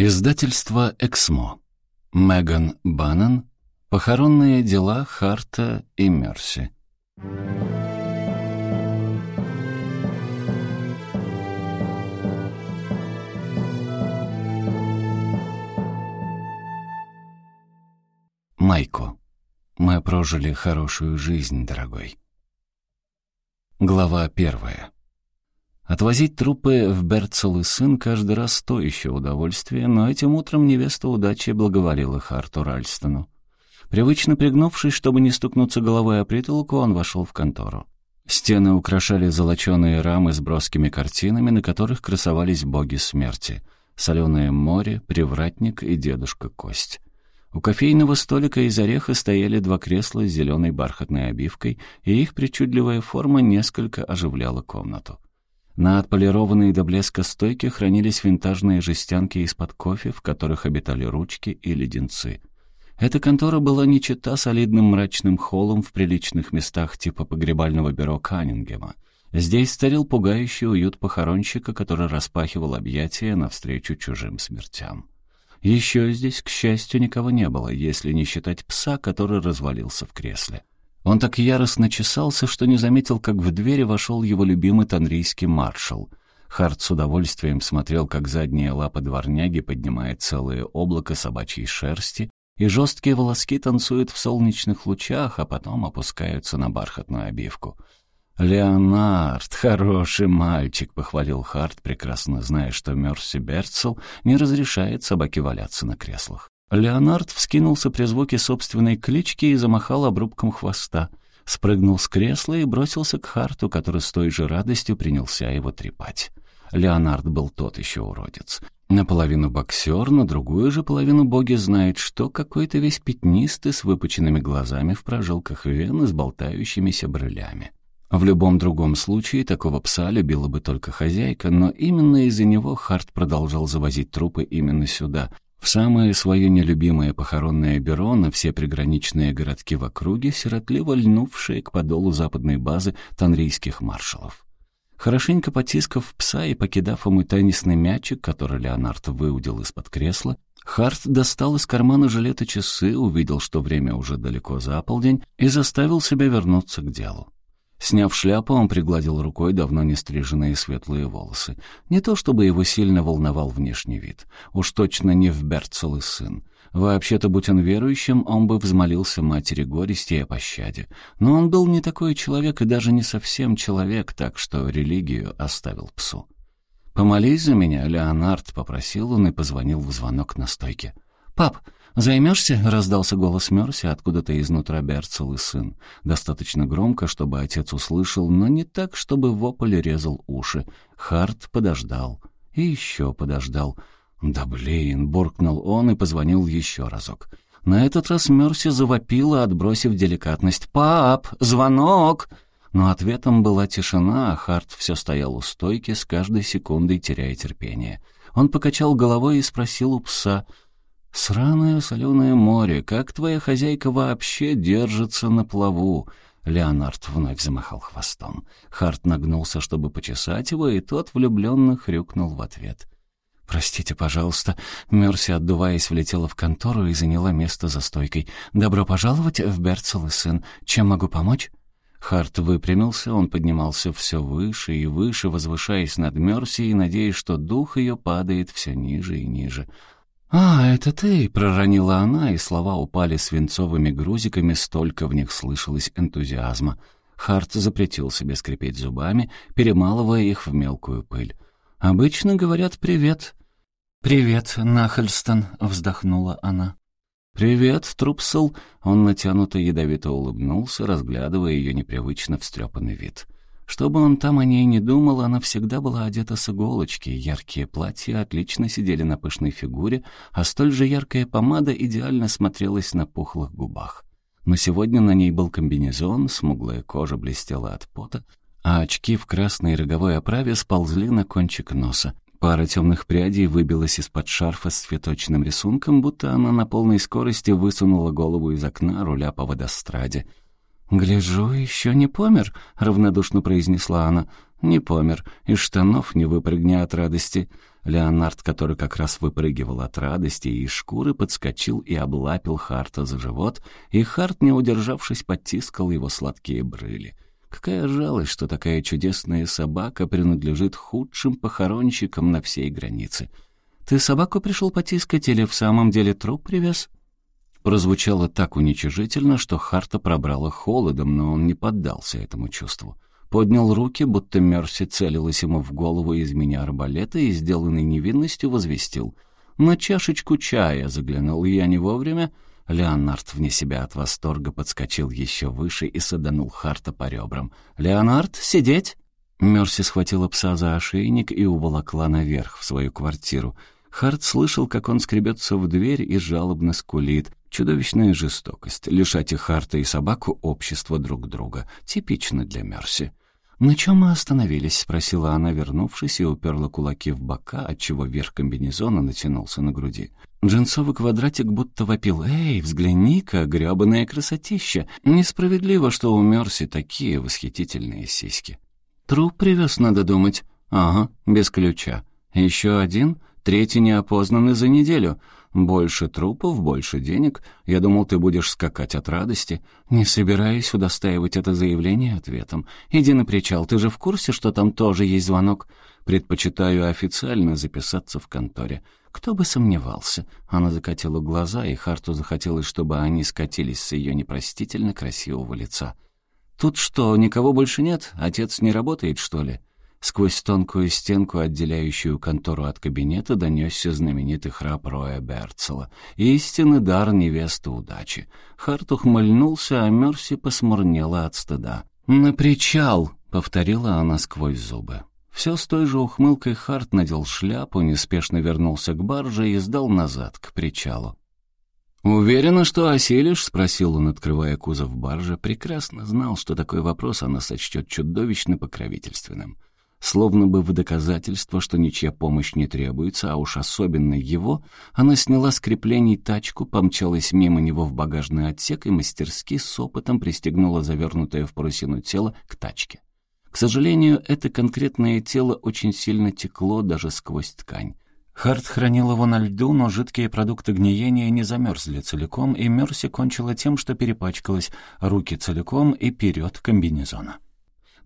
Издательство «Эксмо». Меган Баннон. Похоронные дела Харта и Мерси. Майко. Мы прожили хорошую жизнь, дорогой. Глава первая. Отвозить трупы в Берцел и сын каждый раз то еще удовольствие, но этим утром невеста удачи благоволила Харту Ральстону. Привычно пригнувшись, чтобы не стукнуться головой о притолку, он вошел в контору. Стены украшали золоченые рамы с броскими картинами, на которых красовались боги смерти. Соленое море, привратник и дедушка Кость. У кофейного столика из ореха стояли два кресла с зеленой бархатной обивкой, и их причудливая форма несколько оживляла комнату. На отполированной до блеска стойке хранились винтажные жестянки из-под кофе, в которых обитали ручки и леденцы. Эта контора была не чета солидным мрачным холлом в приличных местах типа погребального бюро Каннингема. Здесь царил пугающий уют похоронщика, который распахивал объятия навстречу чужим смертям. Еще здесь, к счастью, никого не было, если не считать пса, который развалился в кресле. Он так яростно чесался, что не заметил, как в двери вошел его любимый танрийский маршал. Харт с удовольствием смотрел, как задняя лапа дворняги поднимает целое облако собачьей шерсти, и жесткие волоски танцуют в солнечных лучах, а потом опускаются на бархатную обивку. «Леонард, хороший мальчик», — похвалил Харт, прекрасно зная, что Мерси Берцел не разрешает собаке валяться на креслах. Леонард вскинулся при звуке собственной клички и замахал обрубком хвоста. Спрыгнул с кресла и бросился к Харту, который с той же радостью принялся его трепать. Леонард был тот еще уродец. Наполовину боксер, на другую же половину боги знает, что какой-то весь пятнистый с выпученными глазами в прожилках вен и с болтающимися брылями. В любом другом случае такого пса любила бы только хозяйка, но именно из-за него Харт продолжал завозить трупы именно сюда, в самое свое нелюбимое похоронное бюро на все приграничные городки в округе, сиротливо льнувшие к подолу западной базы танрийских маршалов. Хорошенько потискав пса и покидав ему теннисный мячик, который Леонард выудил из-под кресла, Харт достал из кармана жилета часы, увидел, что время уже далеко за полдень, и заставил себя вернуться к делу. Сняв шляпу, он пригладил рукой давно не стриженные светлые волосы. Не то чтобы его сильно волновал внешний вид. Уж точно не в Берцел и сын. Вообще-то, будь он верующим, он бы взмолился матери горести о пощаде. Но он был не такой человек и даже не совсем человек, так что религию оставил псу. «Помолись за меня, Леонард», — попросил он и позвонил в звонок на стойке. «Пап, «Займешься?» — раздался голос Мерси откуда-то изнутра Берцел и сын. Достаточно громко, чтобы отец услышал, но не так, чтобы вопль резал уши. Харт подождал. И еще подождал. «Да блин!» — буркнул он и позвонил еще разок. На этот раз Мерси завопила, отбросив деликатность. «Пап! Звонок!» Но ответом была тишина, а Харт все стоял у стойки, с каждой секундой теряя терпение. Он покачал головой и спросил у пса — «Сраное соленое море, как твоя хозяйка вообще держится на плаву?» Леонард вновь замахал хвостом. Харт нагнулся, чтобы почесать его, и тот влюбленно хрюкнул в ответ. «Простите, пожалуйста». Мерси, отдуваясь, влетела в контору и заняла место за стойкой. «Добро пожаловать в Берцел и сын. Чем могу помочь?» Харт выпрямился, он поднимался все выше и выше, возвышаясь над Мерси и надеясь, что дух ее падает все ниже и ниже. «А, это ты!» — проронила она, и слова упали свинцовыми грузиками, столько в них слышалось энтузиазма. Харт запретил себе скрипеть зубами, перемалывая их в мелкую пыль. «Обычно говорят «привет». «Привет, Нахальстон», — вздохнула она. «Привет, Трупсел», — он натянуто ядовито улыбнулся, разглядывая ее непривычно встрепанный вид. Что бы он там о ней не думал, она всегда была одета с иголочки, яркие платья отлично сидели на пышной фигуре, а столь же яркая помада идеально смотрелась на пухлых губах. Но сегодня на ней был комбинезон, смуглая кожа блестела от пота, а очки в красной роговой оправе сползли на кончик носа. Пара темных прядей выбилась из-под шарфа с цветочным рисунком, будто она на полной скорости высунула голову из окна руля по водостраде — «Гляжу, еще не помер», — равнодушно произнесла она. «Не помер, из штанов не выпрыгни от радости». Леонард, который как раз выпрыгивал от радости и из шкуры, подскочил и облапил Харта за живот, и Харт, не удержавшись, потискал его сладкие брыли. Какая жалость, что такая чудесная собака принадлежит худшим похоронщикам на всей границе. «Ты собаку пришел потискать или в самом деле труп привез?» Прозвучало так уничижительно, что Харта пробрало холодом, но он не поддался этому чувству. Поднял руки, будто Мерси целилась ему в голову из меня арбалета и, сделанной невинностью, возвестил. «На чашечку чая заглянул я не вовремя». Леонард вне себя от восторга подскочил еще выше и саданул Харта по ребрам. «Леонард, сидеть!» Мерси схватила пса за ошейник и уволокла наверх, в свою квартиру. Харт слышал, как он скребется в дверь и жалобно скулит. Чудовищная жестокость — лишать и Харта, и собаку общества друг друга. Типично для Мерси. «На чем мы остановились?» — спросила она, вернувшись, и уперла кулаки в бока, отчего верх комбинезона натянулся на груди. Джинсовый квадратик будто вопил. «Эй, взгляни-ка, грёбаное красотища! Несправедливо, что у Мерси такие восхитительные сиськи». «Труп привез, надо думать». «Ага, без ключа. Еще один, третий неопознанный за неделю. Больше трупов, больше денег. Я думал, ты будешь скакать от радости. Не собираюсь удостаивать это заявление ответом. Иди на причал, ты же в курсе, что там тоже есть звонок? Предпочитаю официально записаться в конторе. Кто бы сомневался. Она закатила глаза, и Харту захотелось, чтобы они скатились с ее непростительно красивого лица. «Тут что, никого больше нет? Отец не работает, что ли?» Сквозь тонкую стенку, отделяющую контору от кабинета, донесся знаменитый храп Роя Берцела. Истинный дар невесты удачи. Харт ухмыльнулся, а Мерси посмурнела от стыда. «На причал!» — повторила она сквозь зубы. Все с той же ухмылкой Харт надел шляпу, неспешно вернулся к барже и сдал назад, к причалу. «Уверена, что осилишь?» — спросил он, открывая кузов баржи. Прекрасно знал, что такой вопрос она сочтет чудовищно покровительственным. Словно бы в доказательство, что ничья помощь не требуется, а уж особенно его, она сняла с креплений тачку, помчалась мимо него в багажный отсек и мастерски с опытом пристегнула завернутое в парусину тело к тачке. К сожалению, это конкретное тело очень сильно текло даже сквозь ткань. Харт хранил его на льду, но жидкие продукты гниения не замерзли целиком, и Мерси кончила тем, что перепачкалась руки целиком и вперед комбинезона.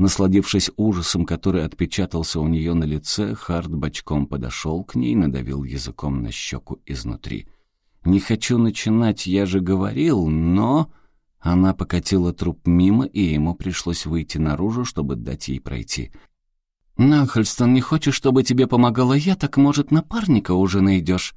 Насладившись ужасом, который отпечатался у нее на лице, Харт бочком подошел к ней, надавил языком на щеку изнутри. «Не хочу начинать, я же говорил, но...» Она покатила труп мимо, и ему пришлось выйти наружу, чтобы дать ей пройти. «Нахальстон, не хочешь, чтобы тебе помогала я, так, может, напарника уже найдешь?»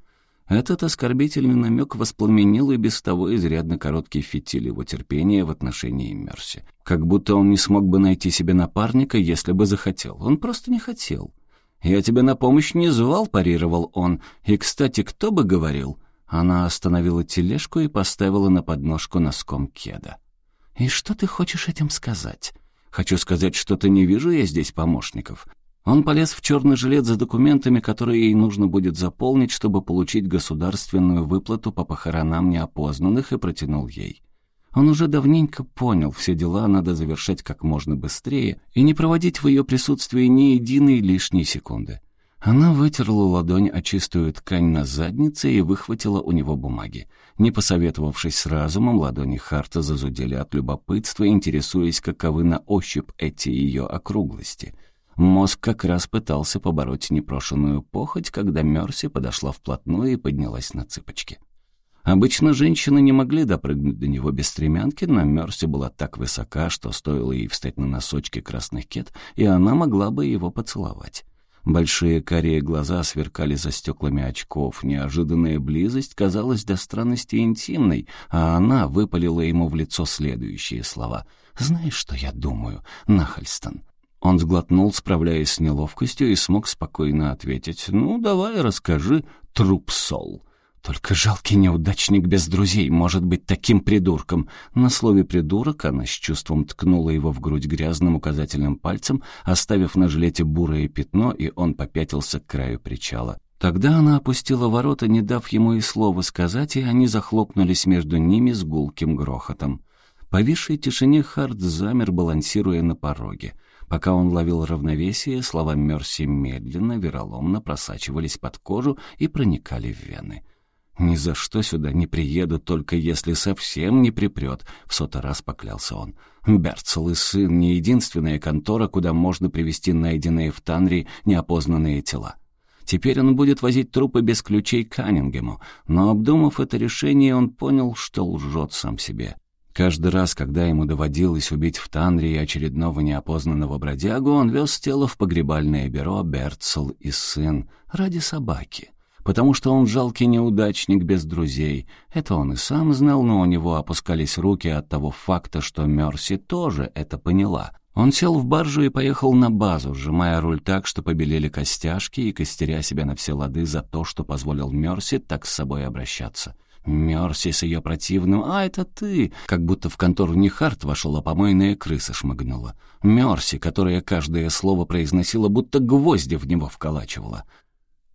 Этот оскорбительный намек воспламенил и без того изрядно короткий фитиль его терпения в отношении Мерси. Как будто он не смог бы найти себе напарника, если бы захотел. Он просто не хотел. «Я тебя на помощь не звал», — парировал он. «И, кстати, кто бы говорил?» Она остановила тележку и поставила на подножку носком кеда. «И что ты хочешь этим сказать?» «Хочу сказать, что-то не вижу я здесь помощников. Он полез в черный жилет за документами, которые ей нужно будет заполнить, чтобы получить государственную выплату по похоронам неопознанных, и протянул ей. Он уже давненько понял, все дела надо завершать как можно быстрее и не проводить в ее присутствии ни единой лишней секунды. Она вытерла ладонь о чистую ткань на заднице и выхватила у него бумаги. Не посоветовавшись с разумом, ладони Харта зазудели от любопытства, интересуясь, каковы на ощупь эти ее округлости — Мозг как раз пытался побороть непрошенную похоть, когда Мерси подошла вплотную и поднялась на цыпочки. Обычно женщины не могли допрыгнуть до него без стремянки, но Мерси была так высока, что стоило ей встать на носочки красных кет, и она могла бы его поцеловать. Большие карие глаза сверкали за стеклами очков, неожиданная близость казалась до странности интимной, а она выпалила ему в лицо следующие слова. «Знаешь, что я думаю, Нахальстон?» Он сглотнул, справляясь с неловкостью, и смог спокойно ответить. «Ну, давай, расскажи, труп Сол». Только жалкий неудачник без друзей может быть таким придурком. На слове «придурок» она с чувством ткнула его в грудь грязным указательным пальцем, оставив на жилете бурое пятно, и он попятился к краю причала. Тогда она опустила ворота, не дав ему и слова сказать, и они захлопнулись между ними с гулким грохотом. повисшей тишине Харт замер, балансируя на пороге. Пока он ловил равновесие, слова Мерси медленно, вероломно просачивались под кожу и проникали в вены. «Ни за что сюда не приеду, только если совсем не припрет», — в сотый раз поклялся он. «Берцел и сын — не единственная контора, куда можно привести найденные в Танри неопознанные тела. Теперь он будет возить трупы без ключей к Каннингему, но, обдумав это решение, он понял, что лжет сам себе. Каждый раз, когда ему доводилось убить в Танре очередного неопознанного бродягу, он вез тело в погребальное бюро Берцел и сын ради собаки. Потому что он жалкий неудачник без друзей. Это он и сам знал, но у него опускались руки от того факта, что Мерси тоже это поняла. Он сел в баржу и поехал на базу, сжимая руль так, что побелели костяшки и костеря себя на все лады за то, что позволил Мерси так с собой обращаться. Мерси с ее противным «А, это ты!» Как будто в контору не Харт вошел, а помойная крыса шмыгнула. Мерси, которая каждое слово произносила, будто гвозди в него вколачивала.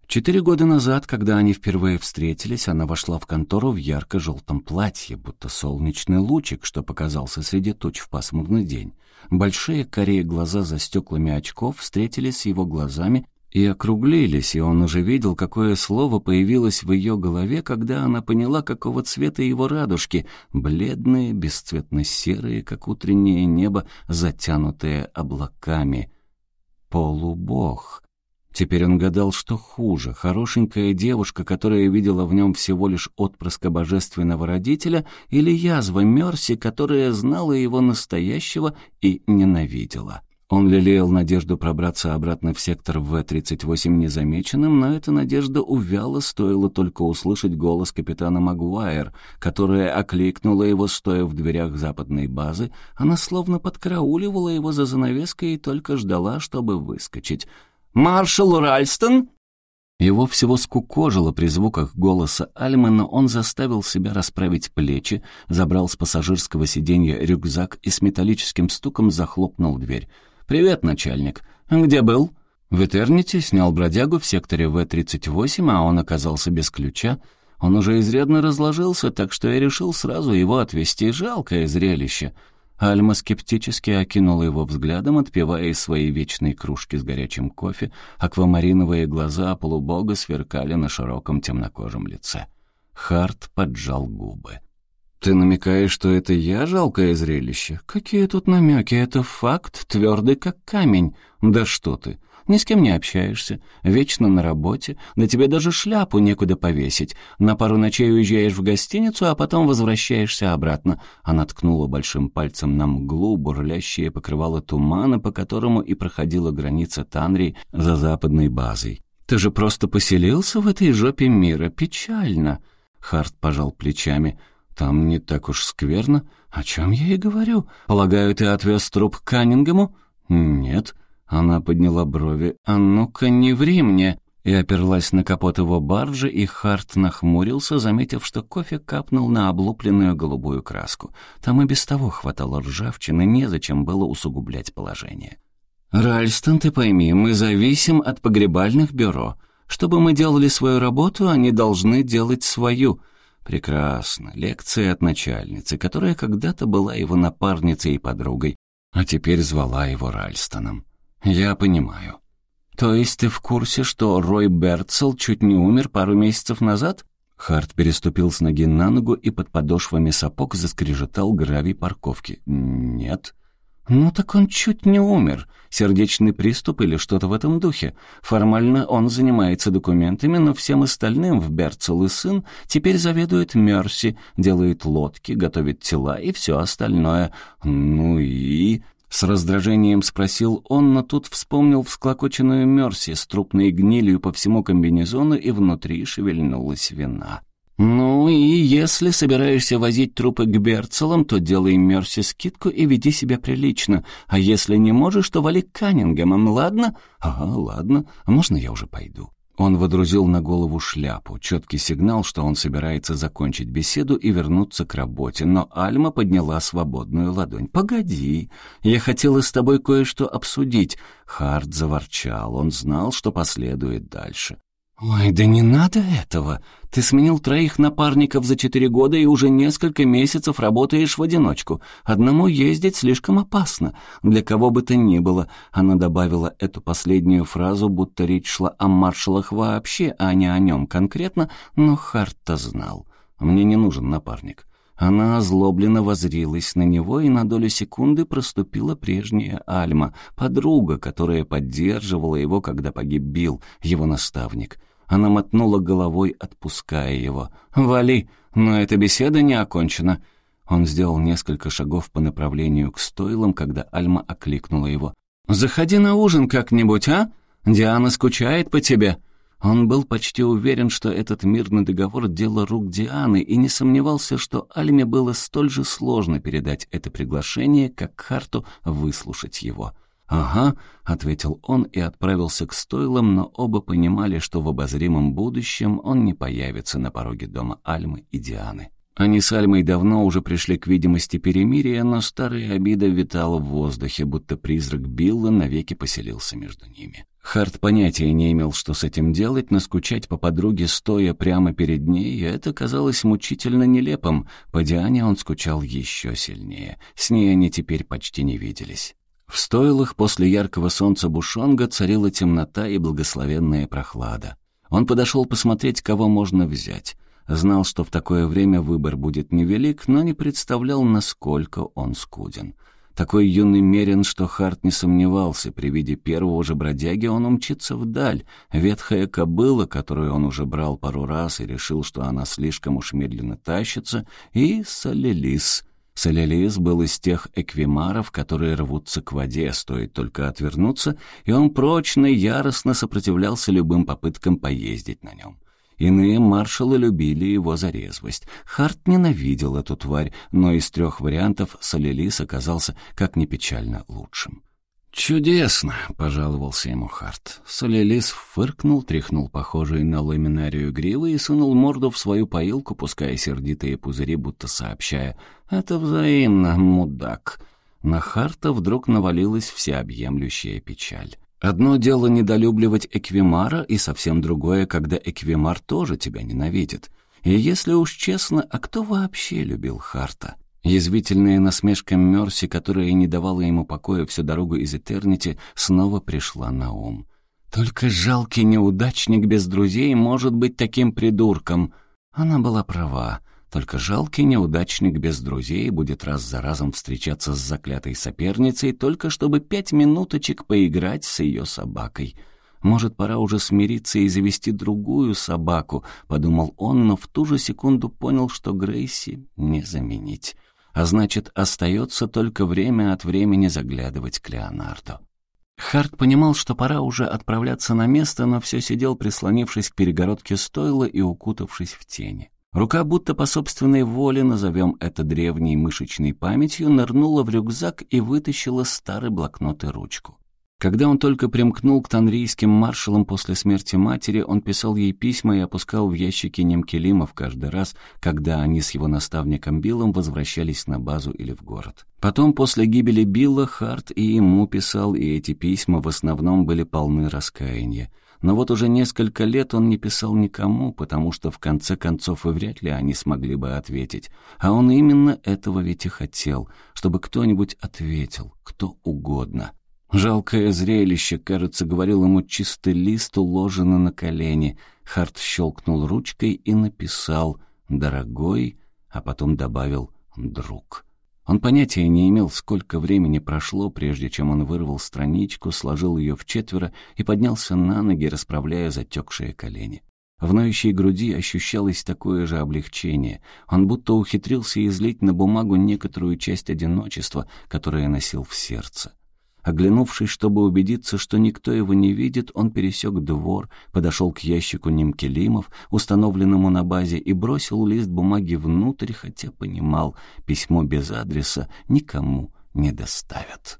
Четыре года назад, когда они впервые встретились, она вошла в контору в ярко-желтом платье, будто солнечный лучик, что показался среди туч в пасмурный день. Большие корее глаза за стеклами очков встретились с его глазами и округлились, и он уже видел, какое слово появилось в ее голове, когда она поняла, какого цвета его радужки, бледные, бесцветно-серые, как утреннее небо, затянутые облаками. Полубог. Теперь он гадал, что хуже, хорошенькая девушка, которая видела в нем всего лишь отпрыска божественного родителя, или язва Мерси, которая знала его настоящего и ненавидела. Он лелеял надежду пробраться обратно в сектор В-38 незамеченным, но эта надежда увяла, стоило только услышать голос капитана Магуайр, которая окликнула его, стоя в дверях западной базы. Она словно подкрауливала его за занавеской и только ждала, чтобы выскочить. «Маршал Ральстон!» Его всего скукожило при звуках голоса Альмы, он заставил себя расправить плечи, забрал с пассажирского сиденья рюкзак и с металлическим стуком захлопнул дверь. «Привет, начальник. Где был?» «В Этерните снял бродягу в секторе В-38, а он оказался без ключа. Он уже изрядно разложился, так что я решил сразу его отвезти. Жалкое зрелище». Альма скептически окинула его взглядом, отпивая из своей вечной кружки с горячим кофе. Аквамариновые глаза полубога сверкали на широком темнокожем лице. Харт поджал губы. «Ты намекаешь, что это я жалкое зрелище? Какие тут намеки? Это факт, твердый как камень. Да что ты, ни с кем не общаешься, вечно на работе, да тебе даже шляпу некуда повесить. На пару ночей уезжаешь в гостиницу, а потом возвращаешься обратно». Она ткнула большим пальцем на мглу, бурлящее покрывало тумана, по которому и проходила граница Танри за западной базой. «Ты же просто поселился в этой жопе мира. Печально». Харт пожал плечами. Там не так уж скверно. О чем я и говорю? Полагаю, ты отвез труп к Каннингему? Нет. Она подняла брови. А ну-ка, не ври мне. И оперлась на капот его баржи, и Харт нахмурился, заметив, что кофе капнул на облупленную голубую краску. Там и без того хватало ржавчины, незачем было усугублять положение. «Ральстон, ты пойми, мы зависим от погребальных бюро. Чтобы мы делали свою работу, они должны делать свою. Прекрасно. Лекция от начальницы, которая когда-то была его напарницей и подругой, а теперь звала его Ральстоном. Я понимаю. То есть ты в курсе, что Рой Берцел чуть не умер пару месяцев назад? Харт переступил с ноги на ногу и под подошвами сапог заскрежетал гравий парковки. Нет. Ну так он чуть не умер. Сердечный приступ или что-то в этом духе. Формально он занимается документами, но всем остальным в Берцел и сын теперь заведует Мерси, делает лодки, готовит тела и все остальное. Ну и... С раздражением спросил он, но тут вспомнил всклокоченную Мерси с трупной гнилью по всему комбинезону, и внутри шевельнулась вина. «Ну и если собираешься возить трупы к Берцелам, то делай Мерси скидку и веди себя прилично. А если не можешь, то вали к Каннингемам, ладно?» «Ага, ладно. А можно я уже пойду?» Он водрузил на голову шляпу, четкий сигнал, что он собирается закончить беседу и вернуться к работе, но Альма подняла свободную ладонь. «Погоди, я хотела с тобой кое-что обсудить». Харт заворчал, он знал, что последует дальше. «Ой, да не надо этого. Ты сменил троих напарников за четыре года и уже несколько месяцев работаешь в одиночку. Одному ездить слишком опасно. Для кого бы то ни было». Она добавила эту последнюю фразу, будто речь шла о маршалах вообще, а не о нем конкретно, но Харт-то знал. «Мне не нужен напарник». Она озлобленно возрилась на него, и на долю секунды проступила прежняя Альма, подруга, которая поддерживала его, когда погиб Билл, его наставник. Она мотнула головой, отпуская его. «Вали, но эта беседа не окончена». Он сделал несколько шагов по направлению к стойлам, когда Альма окликнула его. «Заходи на ужин как-нибудь, а? Диана скучает по тебе». Он был почти уверен, что этот мирный договор — дело рук Дианы, и не сомневался, что Альме было столь же сложно передать это приглашение, как Харту выслушать его. «Ага», — ответил он и отправился к стойлам, но оба понимали, что в обозримом будущем он не появится на пороге дома Альмы и Дианы. Они с Альмой давно уже пришли к видимости перемирия, но старая обида витала в воздухе, будто призрак Билла навеки поселился между ними. Харт понятия не имел, что с этим делать, но скучать по подруге, стоя прямо перед ней, это казалось мучительно нелепым. По Диане он скучал еще сильнее. С ней они теперь почти не виделись. В стойлах после яркого солнца Бушонга царила темнота и благословенная прохлада. Он подошел посмотреть, кого можно взять. Знал, что в такое время выбор будет невелик, но не представлял, насколько он скуден. Такой юный мерен, что Харт не сомневался, при виде первого же бродяги он умчится вдаль. Ветхая кобыла, которую он уже брал пару раз и решил, что она слишком уж медленно тащится, и Салелис, Солелис был из тех эквимаров, которые рвутся к воде, стоит только отвернуться, и он прочно и яростно сопротивлялся любым попыткам поездить на нем. Иные маршалы любили его за резвость. Харт ненавидел эту тварь, но из трех вариантов Солелис оказался, как ни печально, лучшим. «Чудесно!» — пожаловался ему Харт. Солелис фыркнул, тряхнул похожие на ламинарию гривы и сунул морду в свою поилку, пуская сердитые пузыри, будто сообщая «Это взаимно, мудак!» На Харта вдруг навалилась всеобъемлющая печаль. Одно дело недолюбливать Эквимара, и совсем другое, когда Эквимар тоже тебя ненавидит. И если уж честно, а кто вообще любил Харта? Язвительная насмешка Мерси, которая не давала ему покоя всю дорогу из Этернити, снова пришла на ум. «Только жалкий неудачник без друзей может быть таким придурком». Она была права. Только жалкий неудачник без друзей будет раз за разом встречаться с заклятой соперницей, только чтобы пять минуточек поиграть с ее собакой. «Может, пора уже смириться и завести другую собаку», — подумал он, но в ту же секунду понял, что Грейси не заменить а значит, остается только время от времени заглядывать к Леонарду. Харт понимал, что пора уже отправляться на место, но все сидел, прислонившись к перегородке стойла и укутавшись в тени. Рука будто по собственной воле, назовем это древней мышечной памятью, нырнула в рюкзак и вытащила старый блокнот и ручку. Когда он только примкнул к танрийским маршалам после смерти матери, он писал ей письма и опускал в ящики немкелимов каждый раз, когда они с его наставником Биллом возвращались на базу или в город. Потом, после гибели Билла, Харт и ему писал, и эти письма в основном были полны раскаяния. Но вот уже несколько лет он не писал никому, потому что в конце концов и вряд ли они смогли бы ответить. А он именно этого ведь и хотел, чтобы кто-нибудь ответил, кто угодно. Жалкое зрелище, кажется, говорил ему чистый лист, уложенный на колени. Харт щелкнул ручкой и написал «Дорогой», а потом добавил «Друг». Он понятия не имел, сколько времени прошло, прежде чем он вырвал страничку, сложил ее в четверо и поднялся на ноги, расправляя затекшие колени. В ноющей груди ощущалось такое же облегчение. Он будто ухитрился излить на бумагу некоторую часть одиночества, которое носил в сердце. Оглянувшись, чтобы убедиться, что никто его не видит, он пересек двор, подошел к ящику Немкелимов, установленному на базе, и бросил лист бумаги внутрь, хотя понимал, письмо без адреса никому не доставят.